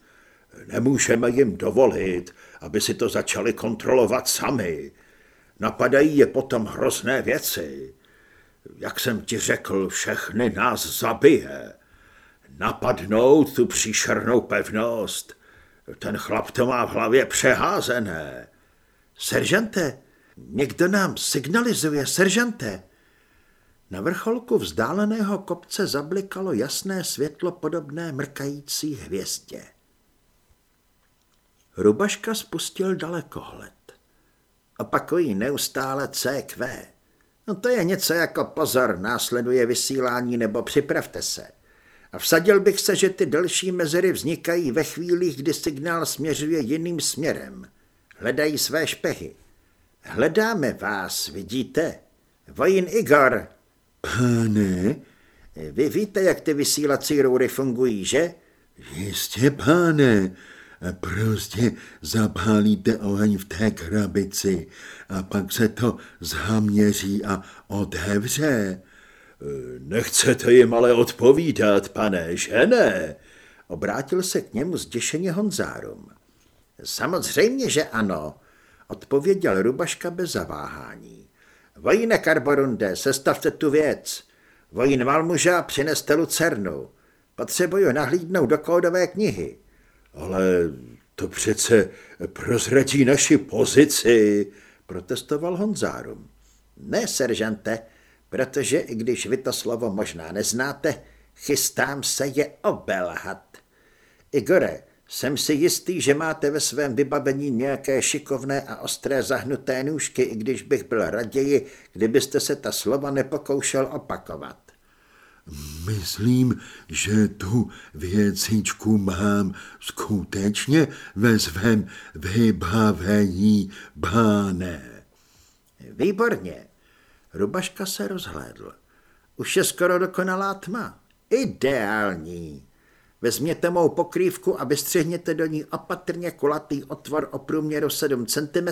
Nemůžeme jim dovolit, aby si to začali kontrolovat sami. Napadají je potom hrozné věci. Jak jsem ti řekl, všechny nás zabije. Napadnout tu příšernou pevnost. Ten chlap to má v hlavě přeházené. Seržante, někdo nám signalizuje, seržante. Na vrcholku vzdáleného kopce zablikalo jasné světlo podobné mrkající hvězdě. Rubaška spustil dalekohled. Opakují neustále CQ. No to je něco jako pozor, následuje vysílání nebo připravte se. A vsadil bych se, že ty další mezery vznikají ve chvílích, kdy signál směřuje jiným směrem. Hledají své špehy. Hledáme vás, vidíte? Vojín Igor. Pane? Vy víte, jak ty vysílací roury fungují, že? Jistě, pane. Prostě zapálíte oheň v té krabici a pak se to zhaměří a otevře. Nechcete jim ale odpovídat, pane, že ne? Obrátil se k němu zděšeně Honzárum. Samozřejmě, že ano, odpověděl Rubaška bez zaváhání. Vojine Karborunde, sestavte tu věc. Vojín Valmuža, přineste lucernu. Potřebuju nahlídnout do kódové knihy. Ale to přece prozradí naši pozici, protestoval Honzárum. Ne, seržante, protože i když vy to slovo možná neznáte, chystám se je obelhat. Igore, jsem si jistý, že máte ve svém vybavení nějaké šikovné a ostré zahnuté nůžky, i když bych byl raději, kdybyste se ta slova nepokoušel opakovat. Myslím, že tu věcičku mám skutečně ve svém vybavení, báne. Výborně. Rubaška se rozhlédl. Už je skoro dokonalá tma. Ideální. Vezměte mou pokrývku a vystřihněte do ní opatrně kulatý otvor o průměru 7 cm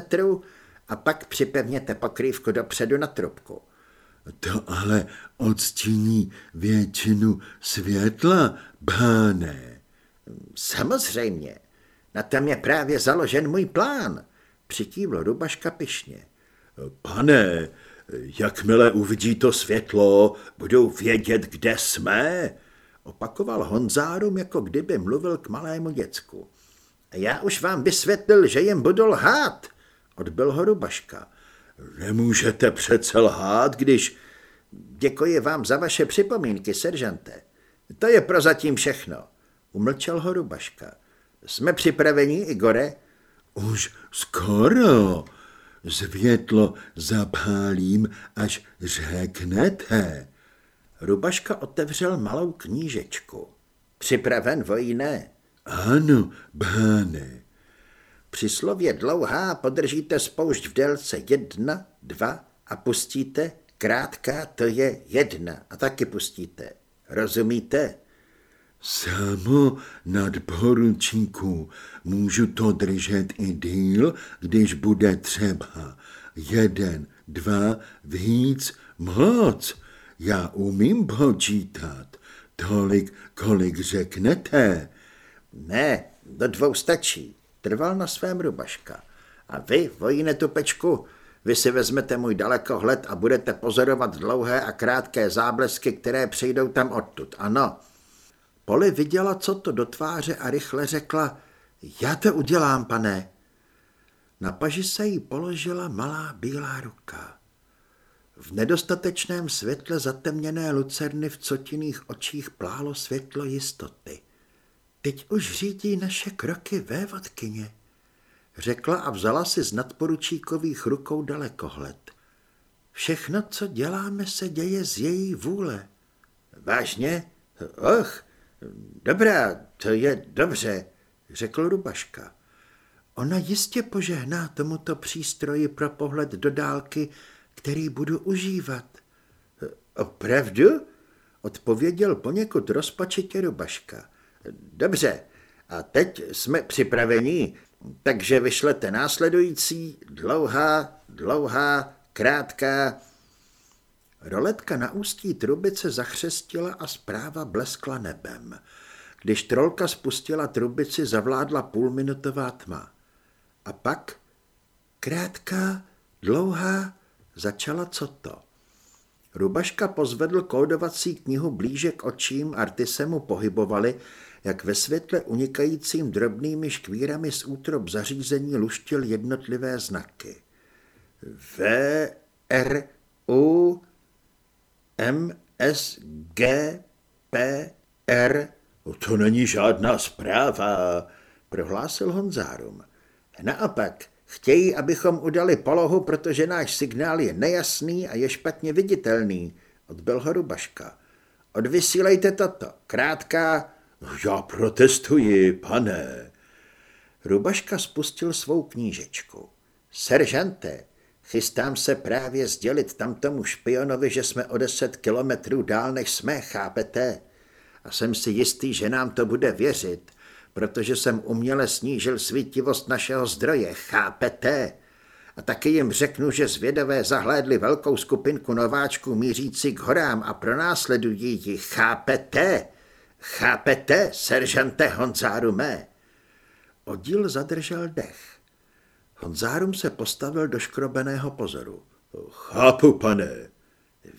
a pak připevněte pokrývku dopředu na trubku. To ale odstíní většinu světla, báne. Samozřejmě. Na tom je právě založen můj plán, přikývl Rubaška pišně. Pane, jakmile uvidí to světlo, budou vědět, kde jsme, opakoval Honzárum, jako kdyby mluvil k malému děcku. Já už vám vysvětlil, že jim budu lhát, odbil ho Rubaška. Nemůžete přece lhát, když... Děkuji vám za vaše připomínky, seržante. To je prozatím všechno. Umlčel ho Rubaška. Jsme připraveni, Igore? Už skoro. Zvětlo zapálím, až řeknete. Rubaška otevřel malou knížečku. Připraven, vojíne? Ano, báne. Při slově dlouhá podržíte spoušť v délce jedna, dva a pustíte. Krátká to je jedna a taky pustíte. Rozumíte? Samo nadporučíku, můžu to držet i díl, když bude třeba. Jeden, dva, víc, moc. Já umím počítat. Tolik, kolik řeknete. Ne, do dvou stačí. Trval na svém rubaška. A vy, vojine tupečku, vy si vezmete můj dalekohled a budete pozorovat dlouhé a krátké záblesky, které přijdou tam odtud. Ano. Poli viděla, co to do tváře a rychle řekla, já to udělám, pane. Na paži se jí položila malá bílá ruka. V nedostatečném světle zatemněné lucerny v cotiných očích plálo světlo jistoty. Teď už řídí naše kroky vévodkyně, řekla a vzala si z nadporučíkových rukou dalekohled. Všechno, co děláme, se děje z její vůle. Vážně? Och, dobrá, to je dobře, řekl Rubaška. Ona jistě požehná tomuto přístroji pro pohled do dálky, který budu užívat. Opravdu? Odpověděl poněkud rozpačitě Rubaška. Dobře, a teď jsme připraveni, takže vyšlete následující dlouhá, dlouhá, krátká. Roletka na ústí trubice zachřestila a zpráva bleskla nebem. Když trolka spustila trubici, zavládla půlminutová tma. A pak krátká, dlouhá, začala co to. Rubaška pozvedl kódovací knihu blíže k očím, arty se mu pohybovaly, jak ve světle unikajícím drobnými škvírami z útrob zařízení luštil jednotlivé znaky. V, R, U, M, S, G, P, R. To není žádná zpráva, prohlásil Honzárum. Naopak, chtějí, abychom udali polohu, protože náš signál je nejasný a je špatně viditelný, odbyl ho Rubaška. Odvysílejte toto. Krátká. Já protestuji, pane. Rubaška spustil svou knížečku. Seržante, chystám se právě sdělit tamtomu špionovi, že jsme o deset kilometrů dál, než jsme, chápete? A jsem si jistý, že nám to bude věřit, protože jsem uměle snížil svítivost našeho zdroje, chápete? A taky jim řeknu, že zvědavé zahlédli velkou skupinku nováčků mířící k horám a pronásledují ji, chápete? Chápete, seržante Honzárume? Oddíl zadržel dech. Honzárum se postavil do škrobeného pozoru. Chápu, pane.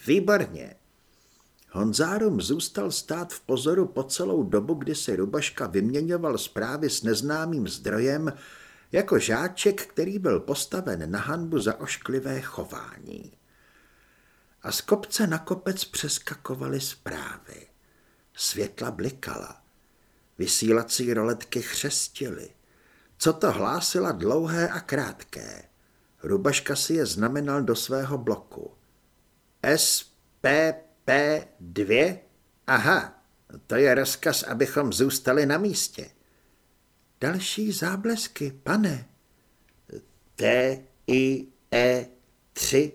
Výborně. Honzárum zůstal stát v pozoru po celou dobu, kdy si Rubaška vyměňoval zprávy s neznámým zdrojem, jako žáček, který byl postaven na hanbu za ošklivé chování. A z kopce na kopec přeskakovaly zprávy. Světla blikala. Vysílací roletky chřestily. Co to hlásila dlouhé a krátké. Rubaška si je znamenal do svého bloku. SPP P2? Aha, to je rozkaz, abychom zůstali na místě. Další záblesky, pane. T, I, E, 3.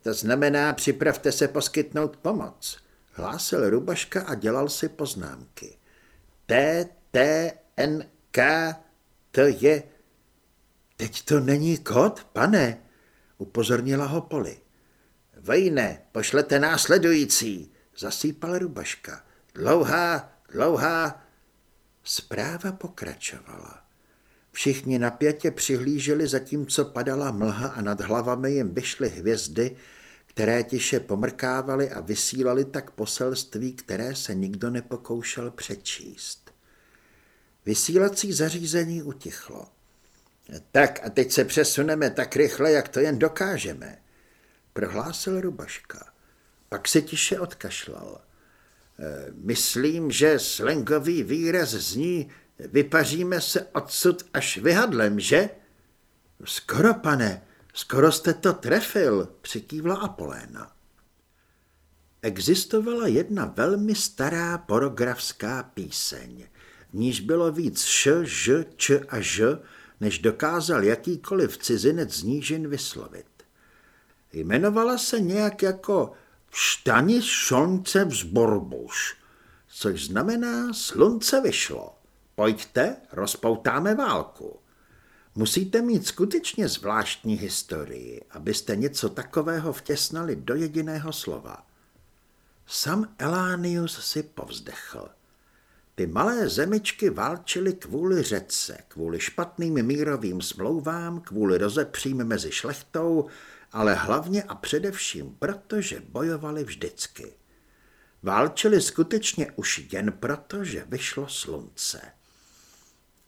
To znamená, připravte se poskytnout pomoc. Hlásil Rubaška a dělal si poznámky. T, T, N, K, to je... Teď to není kód, pane, upozornila ho Poli. Vejne, pošlete následující, zasýpal Rubaška. Dlouhá, dlouhá. Zpráva pokračovala. Všichni napětě přihlíželi, zatímco padala mlha a nad hlavami jim vyšly hvězdy, které tiše pomrkávaly a vysílali tak poselství, které se nikdo nepokoušel přečíst. Vysílací zařízení utichlo. Tak a teď se přesuneme tak rychle, jak to jen dokážeme prohlásil Rubaška. Pak se tiše odkašlal. E, myslím, že slangový výraz zní vypaříme se odsud až vyhadlem, že? Skoro, pane, skoro jste to trefil, přikývla Apoléna. Existovala jedna velmi stará porografská píseň. V níž bylo víc š, ž, č a ž, než dokázal jakýkoliv cizinec z nížin vyslovit. Jmenovala se nějak jako Vštani slunce vzborbuš, což znamená slunce vyšlo. Pojďte, rozpoutáme válku. Musíte mít skutečně zvláštní historii, abyste něco takového vtěsnali do jediného slova. Sam Elánius si povzdechl. Ty malé zemičky válčily kvůli řece, kvůli špatným mírovým smlouvám, kvůli rozepřím mezi šlechtou ale hlavně a především proto, že bojovali vždycky. Válčili skutečně už jen proto, že vyšlo slunce.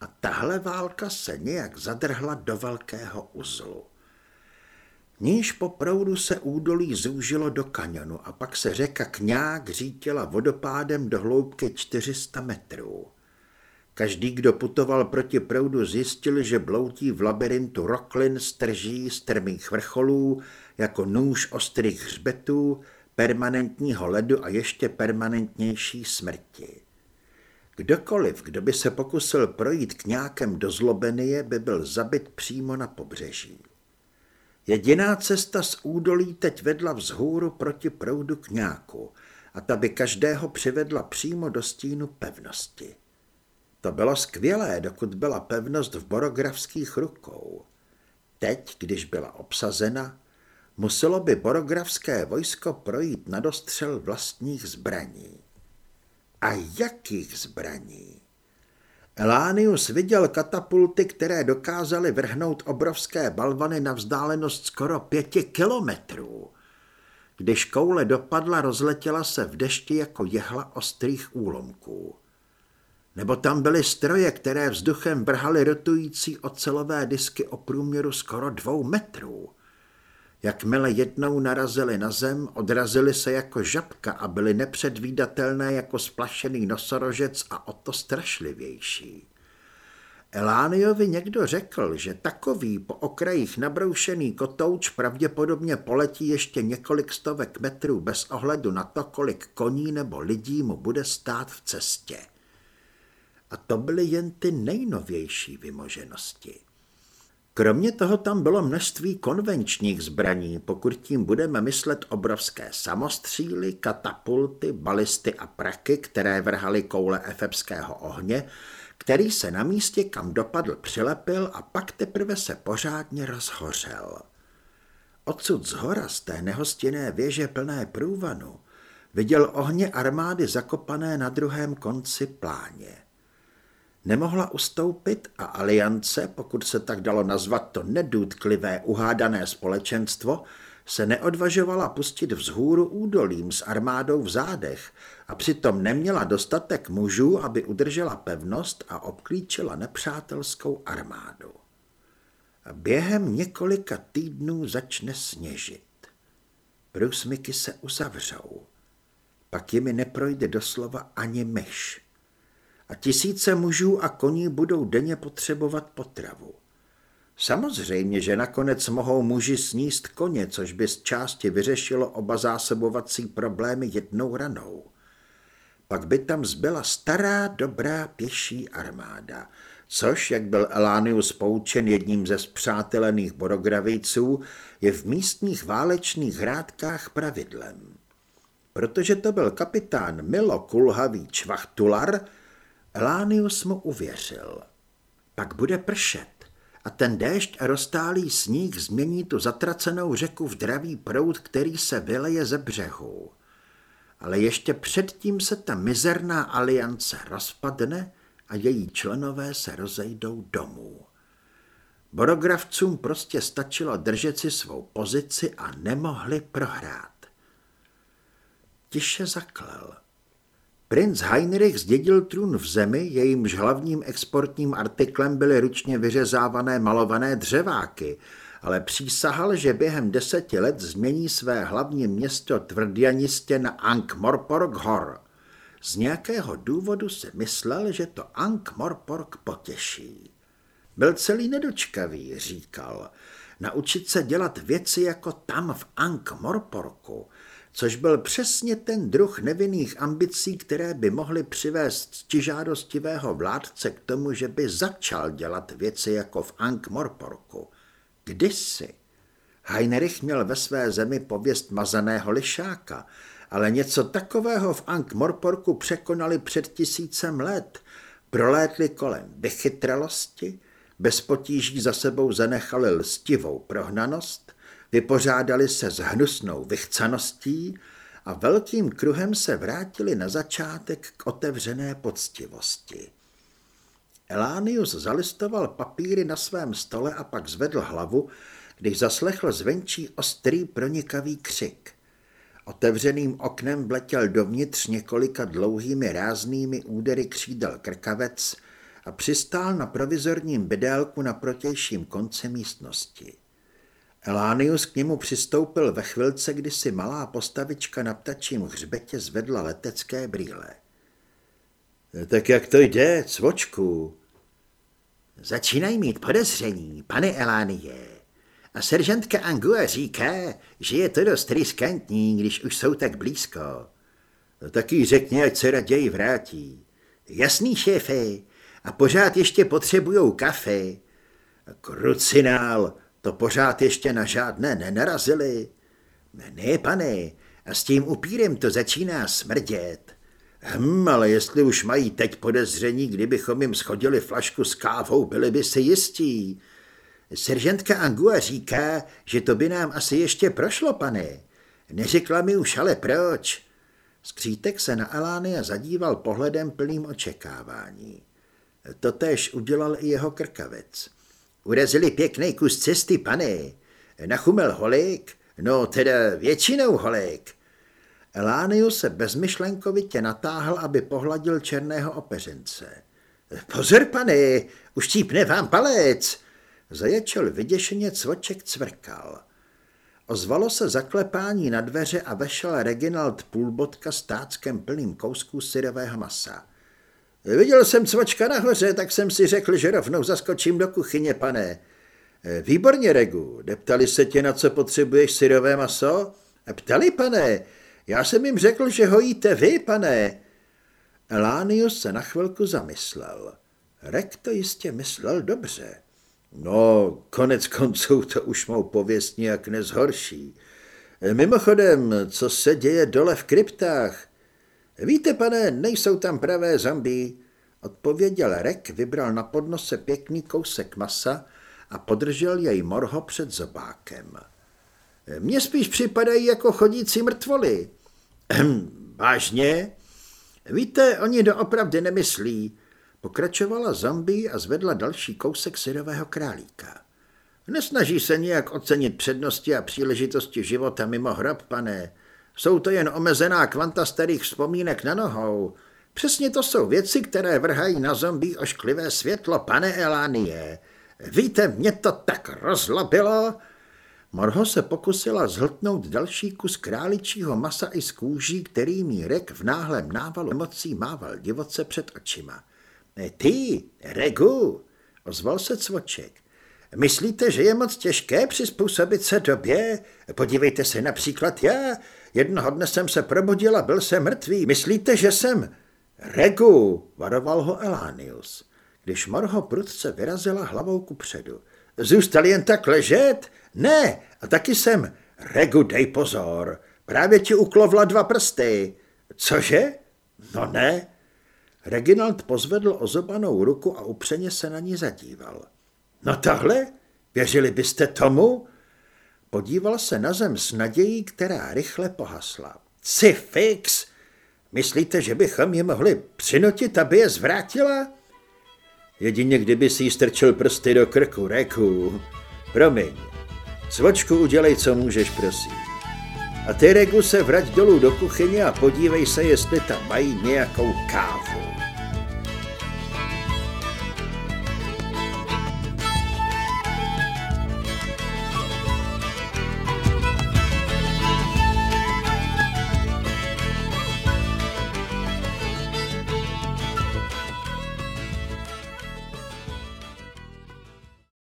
A tahle válka se nějak zadrhla do velkého uzlu. Níž po proudu se údolí zúžilo do kanionu a pak se řeka Kňák řítila vodopádem do hloubky 400 metrů. Každý, kdo putoval proti proudu, zjistil, že bloudí v labirintu roklin, strží, strmých vrcholů, jako nůž ostrých hřbetů, permanentního ledu a ještě permanentnější smrti. Kdokoliv, kdo by se pokusil projít k nějakém do Zlobenie, by byl zabit přímo na pobřeží. Jediná cesta z údolí teď vedla vzhůru proti proudu kňáku a ta by každého přivedla přímo do stínu pevnosti. To bylo skvělé, dokud byla pevnost v borografských rukou. Teď, když byla obsazena, muselo by borografské vojsko projít na dostřel vlastních zbraní. A jakých zbraní? Elánius viděl katapulty, které dokázaly vrhnout obrovské balvany na vzdálenost skoro pěti kilometrů. Když koule dopadla, rozletěla se v dešti jako jehla ostrých úlomků. Nebo tam byly stroje, které vzduchem vrhaly rotující ocelové disky o průměru skoro dvou metrů. Jakmile jednou narazili na zem, odrazili se jako žabka a byly nepředvídatelné jako splašený nosorožec a o to strašlivější. Elániovi někdo řekl, že takový po okrajích nabroušený kotouč pravděpodobně poletí ještě několik stovek metrů bez ohledu na to, kolik koní nebo lidí mu bude stát v cestě. A to byly jen ty nejnovější vymoženosti. Kromě toho tam bylo množství konvenčních zbraní, pokud tím budeme myslet obrovské samostříly, katapulty, balisty a praky, které vrhaly koule efebského ohně, který se na místě, kam dopadl, přilepil a pak teprve se pořádně rozhořel. Odsud z hora z té nehostinné věže plné průvanu viděl ohně armády zakopané na druhém konci pláně. Nemohla ustoupit a aliance, pokud se tak dalo nazvat to nedůtklivé uhádané společenstvo, se neodvažovala pustit vzhůru údolím s armádou v zádech a přitom neměla dostatek mužů, aby udržela pevnost a obklíčila nepřátelskou armádu. A během několika týdnů začne sněžit. Průsmyky se uzavřou. Pak jimi neprojde doslova ani myš a tisíce mužů a koní budou denně potřebovat potravu. Samozřejmě, že nakonec mohou muži sníst koně, což by z části vyřešilo oba zásobovací problémy jednou ranou. Pak by tam zbyla stará, dobrá pěší armáda, což, jak byl Elánius poučen jedním ze zpřátelených borograviců, je v místních válečných hrádkách pravidlem. Protože to byl kapitán Milo Kulhavý Čvachtular, Elánius mu uvěřil. Pak bude pršet a ten déšť a roztálý sníh změní tu zatracenou řeku v dravý proud, který se vyleje ze břehu. Ale ještě předtím se ta mizerná aliance rozpadne a její členové se rozejdou domů. Borogravcům prostě stačilo držet si svou pozici a nemohli prohrát. Tiše zaklel. Princ Heinrich zdědil trůn v zemi, jejímž hlavním exportním artiklem byly ručně vyřezávané malované dřeváky, ale přísahal, že během deseti let změní své hlavní město tvrdjanistě na Ankh-Morpork Hor. Z nějakého důvodu si myslel, že to Ankh-Morpork potěší. Byl celý nedočkavý, říkal. Naučit se dělat věci jako tam v Ankh-Morporku – což byl přesně ten druh nevinných ambicí, které by mohly přivést stižádostivého vládce k tomu, že by začal dělat věci jako v Ankh-Morporku. Kdysi. Heinrich měl ve své zemi pověst mazaného lišáka, ale něco takového v Ankh-Morporku překonali před tisícem let. Prolétli kolem vychytralosti, bez potíží za sebou zanechali lstivou prohnanost, vypořádali se s hnusnou vychcaností a velkým kruhem se vrátili na začátek k otevřené poctivosti. Elánius zalistoval papíry na svém stole a pak zvedl hlavu, když zaslechl zvenčí ostrý pronikavý křik. Otevřeným oknem vletěl dovnitř několika dlouhými ráznými údery křídel krkavec a přistál na provizorním bydélku na protějším konci místnosti. Elánius k němu přistoupil ve chvilce, kdy si malá postavička na ptačím hřbetě zvedla letecké brýle. Tak jak to jde, cvočku? Začínají mít podezření, pane Elánie. A seržantka Angua říká, že je to dost riskantní, když už jsou tak blízko. No, taky řekni, ať se raději vrátí. Jasný, šéfe. A pořád ještě potřebujou kafe. Krucinál, to pořád ještě na žádné nenarazili. Ne, pane, a s tím upírem to začíná smrdět. Hm, ale jestli už mají teď podezření, kdybychom jim schodili flašku s kávou, byli by si jistí. Seržantka Angua říká, že to by nám asi ještě prošlo, pane. Neřekla mi už ale proč. Skřítek se na Alánia zadíval pohledem plným očekávání. Totež udělal i jeho krkavec. Urazili pěkný kus cesty, pane. Nachumel holik, no teda většinou holik. Elánius se bezmyšlenkovitě natáhl, aby pohladil černého opeřence. Pozor, pane, už čípne vám palec. Zaječel vyděšeně cvoček cvrkal. Ozvalo se zaklepání na dveře a vešel Reginald Půlbotka s táckem plným kousků syrového masa. Viděl jsem cvočka nahoře, tak jsem si řekl, že rovnou zaskočím do kuchyně, pane. Výborně, Regu, deptali se tě, na co potřebuješ syrové maso? Ptali, pane, já jsem jim řekl, že ho jíte vy, pane. Elánius se na chvilku zamyslel. Rek to jistě myslel dobře. No, konec konců to už mou pověst nějak nezhorší. Mimochodem, co se děje dole v kryptách? Víte, pane, nejsou tam pravé zombie. Odpověděl Rek, vybral na podnose pěkný kousek masa a podržel jej morho před zobákem. Mně spíš připadají jako chodící mrtvoly. Vážně? Víte, oni doopravdy nemyslí. Pokračovala zombie a zvedla další kousek syrového králíka. Nesnaží se nijak ocenit přednosti a příležitosti života mimo hrob, pane. Jsou to jen omezená kvanta starých vzpomínek na nohou. Přesně to jsou věci, které vrhají na zombie ošklivé světlo, pane Elánie. Víte, mě to tak rozlobilo. Morho se pokusila zhltnout další kus králičího masa i z kůží, který mi Rek v náhlém návalu emocí mával divoce před očima. Ty, Regu, ozval se cvoček. Myslíte, že je moc těžké přizpůsobit se době? Podívejte se například já. Jednoho dne jsem se probudil a byl jsem mrtvý. Myslíte, že jsem... Regu, varoval ho Elánius, když Morho prudce vyrazila hlavou ku předu. Zůstal jen tak ležet? Ne, a taky jsem. Regu, dej pozor, právě ti uklovla dva prsty. Cože? No ne. Reginald pozvedl ozobanou ruku a upřeně se na ní zadíval. No tahle? Věřili byste tomu? Podíval se na zem s nadějí, která rychle pohasla. Si fix! Myslíte, že bychom je mohli přinutit, aby je zvrátila? Jedině kdyby si jí strčil prsty do krku, Reku. Promiň. Svočku udělej, co můžeš, prosím. A ty, Regu, se vrať dolů do kuchyně a podívej se, jestli tam mají nějakou kávu.